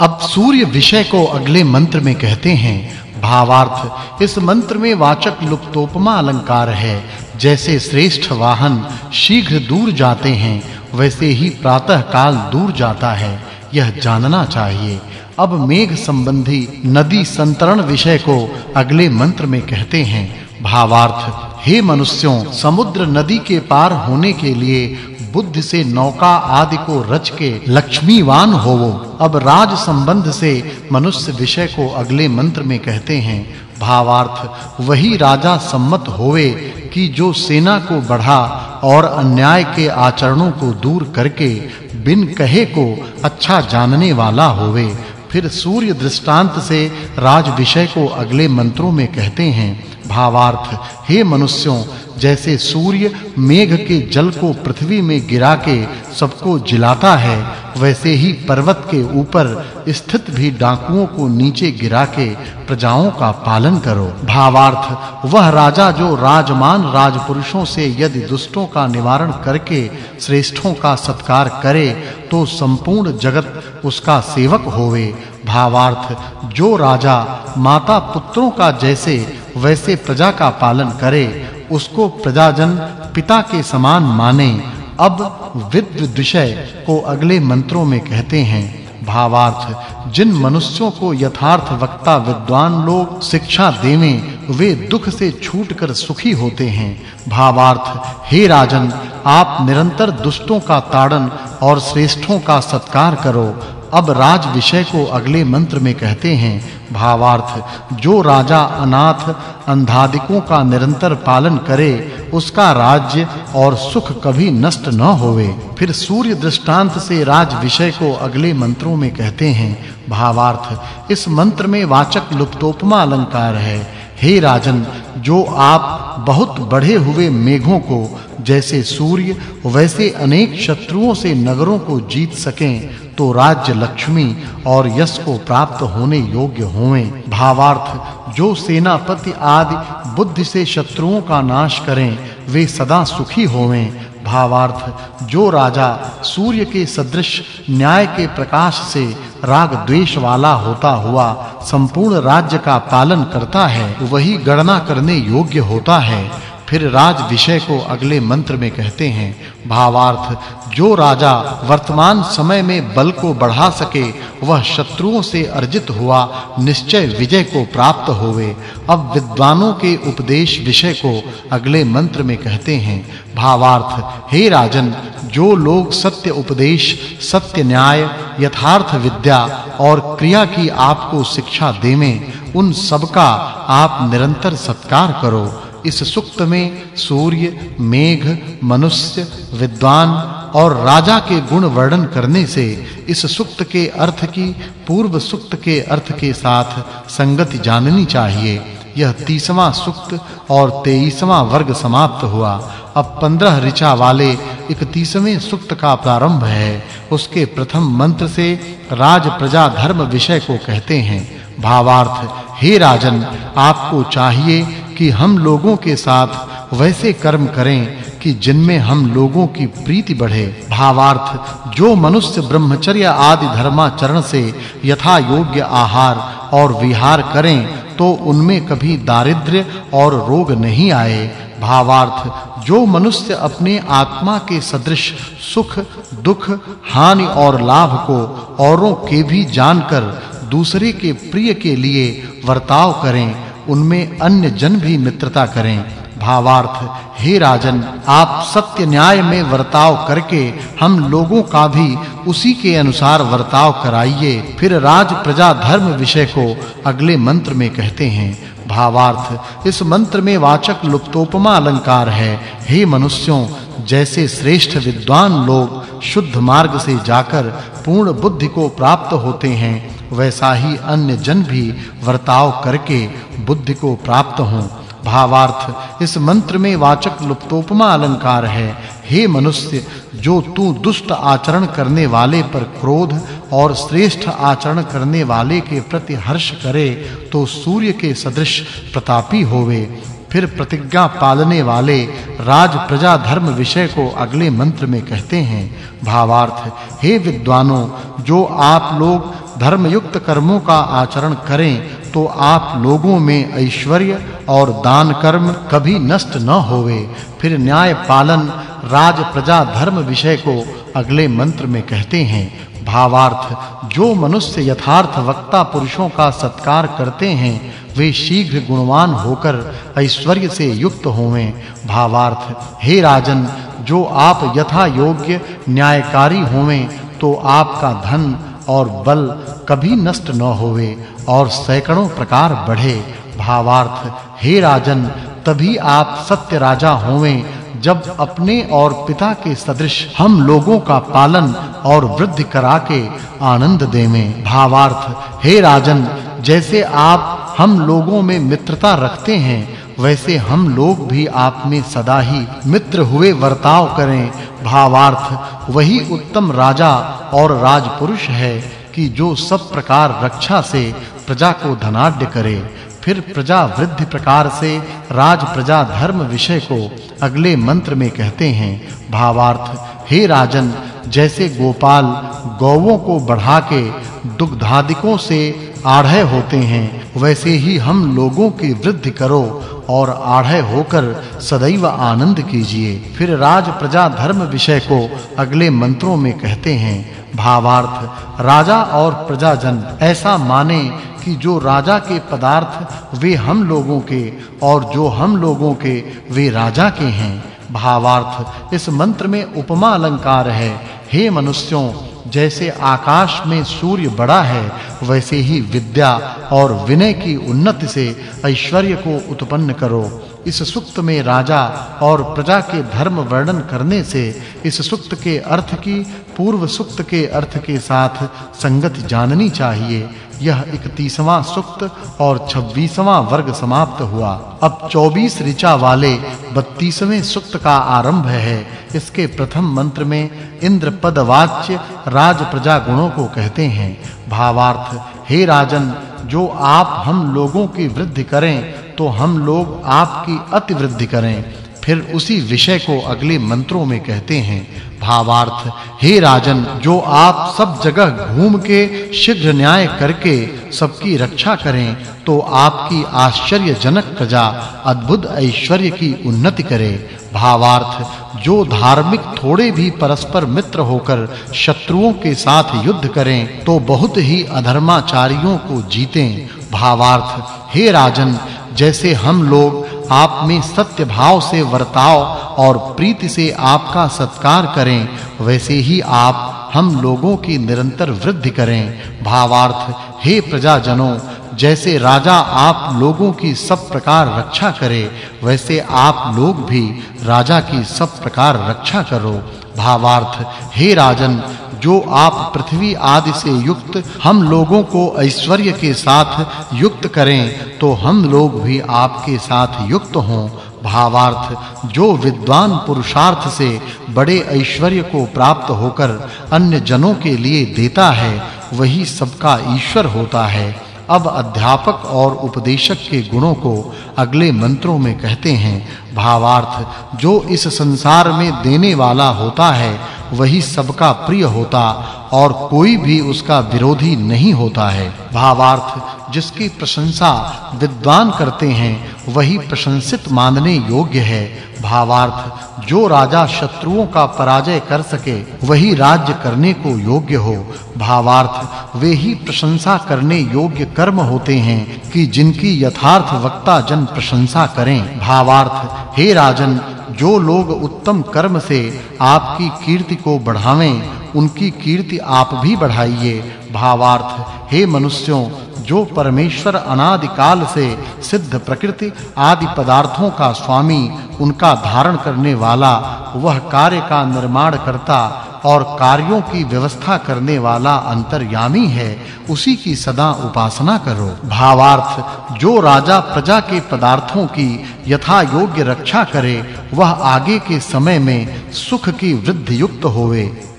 अब सूर्य विषय को अगले मंत्र में कहते हैं, भावार्थ, इस मंत्र में वाचक् लुप्तोपमा अलंकार है। जैसे श्रेष्ठ वाहन शीघ्र दूर जाते हैं, वैसे ही प्रातः काल दूर जाता है, यह जानना चाहिए। अब मेघ संबंधी नदी संतरण विषय को अगले मंत्र में कहते हैं, भावार्थ, हे मनुष्यों, समुद्र नदी के पार होने के लिए बुद्धि से नौका आदि को रच के लक्ष्मीवान होवो। अब राज संबंध से मनुष्य विषय को अगले मंत्र में कहते हैं, भावार्थ, वही राजा सम्मत होवे कि जो सेना को बढ़ा और अन्याय के आचरणों को दूर करके बिन कहे को अच्छा जानने वाला होवे। फिर सूर्य दृष्टांत से राज विषय को अगले मंत्रों में कहते हैं, भावार्थ, हे मनुष्यों जैसे सूर्य मेघ के जल को पृथ्वी में गिरा के सबको जिलाता है, वैसे ही पर्वत के ऊपर स्थित भी डाकुओं को नीचे गिरा के प्रजाओं का पालन करो। भावार्थ, वह राजा जो राजमान राजपुरुषों से यदि दुष्टों का निवारण करके श्रेष्ठों का सत्कार करे तो संपूर्ण जगत उसका सेवक होवे। भावार्थ, जो राजा माता पुत्रों का जैसे, वैसे प्रजा का पालन करे उसको प्रजाजन पिता के समान माने। अब विद्व विषय को अगले मंत्रों में कहते हैं। भावार्थ, जिन मनुष्यों को यथार्थ वक्ता विद्वान लोग शिक्षा देवें वे दुख से छूटकर सुखी होते हैं। भावार्थ, हे राजन, आप निरंतर दुष्टों का ताड़न और श्रेष्ठों का सत्कार करो। अब राज विषय को अगले मंत्र में कहते हैं, भावार्थ, जो राजा अनाथ अंधादिकों का निरंतर पालन करे, उसका राज्य और सुख कभी नष्ट न होवे। फिर सूर्य दृष्टांत से राज विषय को अगले मंत्रों में कहते हैं, भावार्थ, इस मंत्र में वाचक् लुप्तोपमा अलंकार है। हे राजन, जो आप बहुत बढ़े हुए मेघों को, जैसे सूर्य, वैसे अनेक शत्रुओं से नगरों को जीत सकें तो राज्य लक्ष्मी और यश को प्राप्त होने योग्य होवें। भावार्थ, जो सेनापति आदि बुद्धि से शत्रुओं का नाश करें, वे सदा सुखी होवें। भावार्थ, जो राजा सूर्य के सदृश न्याय के प्रकाश से राग द्वेष वाला होता हुआ संपूर्ण राज्य का पालन करता है, वही गणना करने योग्य होता है। फिर राज विषय को अगले मंत्र में कहते हैं, भावार्थ, जो राजा वर्तमान समय में बल को बढ़ा सके, वह शत्रुओं से अर्जित हुआ, निश्चय विजय को प्राप्त होवे। अब विद्वानों के उपदेश विषय को अगले मंत्र में कहते हैं, भावार्थ, हे राजन, जो लोग सत्य उपदेश, सत्य न्याय, यथार्थ विद्या और क्रिया की आपको शिक्षा देवें, उन सबका आप निरंतर सत्कार करो। इस सुक्त में सूर्य, मेघ, मनुष्य, विद्वान और राजा के गुण वर्णन करने से इस सुक्त के अर्थ की, पूर्व सुक्त के अर्थ के साथ संगति जाननी चाहिए। यह 30वां सुक्त और 23वां वर्ग समाप्त हुआ। अब 15 ऋचा वाले 31वें सुक्त का प्रारंभ है। उसके प्रथम मंत्र से राज प्रजा धर्म विषय को कहते हैं। भावार्थ, हे राजन, आपको चाहिए कि हम लोगों के साथ वैसे कर्म करें कि जिनमें हम लोगों की प्रीति बढ़े। भावार्थ, जो मनुष्य ब्रह्मचर्य आदि धर्माचरण से यथा योग्य आहार और विहार करें तो उनमें कभी दारिद्र्य और रोग नहीं आए। भावार्थ, जो मनुष्य अपने आत्मा के सदृश सुख, दुख, हानि और लाभ को औरों के भी जानकर दूसरे के प्रिय के लिए वर्ताव करें उनमें अन्य जन भी मित्रता करें। भावार्थ, हे राजन, आप सत्य न्याय में वर्ताव करके हम लोगों का भी उसी के अनुसार वर्ताव कराइए। फिर राज प्रजा धर्म विषय को अगले मंत्र में कहते हैं। भावार्थ, इस मंत्र में वाचक् लुप्तोपमा अलंकार है। हे मनुष्यों जैसे श्रेष्ठ विद्वान लोग शुद्ध मार्ग से जाकर पूर्ण बुद्धि को प्राप्त होते हैं, वैसा ही अन्य जन भी वर्ताव करके बुद्धि को प्राप्त हों। भावार्थ, इस मंत्र में वाचक् लुप्तोपमा अलंकार है। हे मनुष्य, जो तू दुष्ट आचरण करने वाले पर क्रोध और श्रेष्ठ आचरण करने वाले के प्रति हर्ष करे तो सूर्य के सदृश प्रतापी होवे। फिर प्रतिज्ञा पालने वाले राज प्रजा धर्म विषय को अगले मंत्र में कहते हैं, भावार्थ, हे विद्वानों, जो आप लोग धर्म युक्त कर्मों का आचरण करें तो आप लोगों में ऐश्वर्य और दान कर्म कभी नष्ट न होवे। फिर न्याय पालन राज प्रजा धर्म विषय को अगले मंत्र में कहते हैं भावार्थ, जो मनुष्य यथार्थ वक्ता पुरुषों का सत्कार करते हैं, वे शीघ्र गुणवान होकर ऐश्वर्य से युक्त होवें। भावार्थ, हे राजन, जो आप यथा योग्य न्यायकारी होवें तो आपका धन और बल कभी नष्ट न होवे और सैकड़ों प्रकार बढ़े। भावार्थ, हे राजन, तभी आप सत्य राजा होवें जब अपने और पिता के सदृश हम लोगों का पालन और वृद्धि करा के आनंद देवें। भावार्थ, हे राजन, जैसे आप हम लोगों में मित्रता रखते हैं, वैसे हम लोग भी आप में सदा ही मित्र हुए वर्ताव करें। भावार्थ, वही उत्तम राजा और राजपुरुष है कि जो सब प्रकार रक्षा से प्रजा को धनाढ्य करे। फिर प्रजा वृद्धि प्रकार से राज प्रजा धर्म विषय को अगले मंत्र में कहते हैं, भावार्थ, हे राजन, जैसे गोपाल गौओं को बढ़ा के दुग्धादिकों से आढ़े होते हैं, वैसे ही हम लोगों की वृद्धि करो और आढ़े होकर सदैव आनंद कीजिए। फिर राज प्रजा धर्म विषय को अगले मंत्रों में कहते हैं, भावार्थ, राजा और प्रजाजन, ऐसा माने कि जो राजा के पदार्थ, वे हम लोगों के, और जो हम लोगों के, वे राजा के हैं। भावार्थ, इस मंत्र में उपमा अलंकार है। हे मनुष्यों, जैसे आकाश में सूर्य बड़ा है वैसे ही विद्या और विनय की उन्नति से ऐश्वर्य को उत्पन्न करो। इस सुक्त में राजा और प्रजा के धर्म वर्णन करने से इस सुक्त के अर्थ की, पूर्व सुक्त के अर्थ के साथ संगति जाननी चाहिए। यह 31वां सुक्त और 26वां वर्ग समाप्त हुआ। अब 24 ऋचा वाले 32वें सुक्त का आरंभ है। इसके प्रथम मंत्र में इंद्र पद वाच्य राज प्रजा गुणों को कहते हैं। भावार्थ, हे राजन, जो आप हम लोगों की वृद्धि करें तो हम लोग आपकी अति वृद्धि करें। फिर उसी विषय को अगले मंत्रों में कहते हैं। भावार्थ, हे राजन, जो आप सब जगह घूम के शीघ्र न्याय करके सबकी रक्षा करें तो आपकी आश्चर्यजनक प्रजा अद्भुत ऐश्वर्य की उन्नति करे। भावार्थ, जो धार्मिक थोड़े भी परस्पर मित्र होकर शत्रुओं के साथ युद्ध करें तो बहुत ही अधर्माचारियों को जीतें। भावार्थ, हे राजन, जैसे हम लोग आप में सत्य भाव से वर्ताव और प्रीति से आपका सत्कार करें, वैसे ही आप हम लोगों की निरंतर वृद्धि करें। भावार्थ, हे प्रजाजनों, जैसे राजा आप लोगों की सब प्रकार रक्षा करे, वैसे आप लोग भी राजा की सब प्रकार रक्षा करो। भावार्थ, हे राजन जो आप पृथ्वी आदि से युक्त, हम लोगों को ऐश्वर्य के साथ युक्त करें तो हम लोग भी आपके साथ युक्त हों। भावार्थ, जो विद्वान पुरुषार्थ से बड़े ऐश्वर्य को प्राप्त होकर अन्य जनों के लिए देता है, वही सबका ईश्वर होता है। अब अध्यापक और उपदेशक के गुणों को अगले मंत्रों में कहते हैं, भावार्थ, जो इस संसार में देने वाला होता है वही सबका प्रिय होता और कोई भी उसका विरोधी नहीं होता है। भावार्थ, जिसकी प्रशंसा विद्वान करते हैं, वही प्रशंसित मानने योग्य है। भावार्थ, जो राजा शत्रुओं का पराजय कर सके, वही राज्य करने को योग्य हो। भावार्थ, वे ही प्रशंसा करने योग्य कर्म होते हैं कि जिनकी यथार्थ वक्ता जन प्रशंसा करें। भावार्थ, हे राजन जो लोग उत्तम कर्म से आपकी कीर्ति को बढ़ावें, उनकी कीर्ति आप भी बढ़ाइए। भावार्थ, हे मनुष्यों, जो परमेश्वर अनादि काल से सिद्ध प्रकृति आदि पदार्थों का स्वामी, उनका धारण करने वाला, वह कार्य का निर्माण करता और कार्यों की व्यवस्था करने वाला अंतर्यामी है, उसी की सदा उपासना करो। भावार्थ, जो राजा प्रजा के पदार्थों की यथा योग्य रक्षा करे, वह आगे के समय में सुख की वृद्धि युक्त होवे।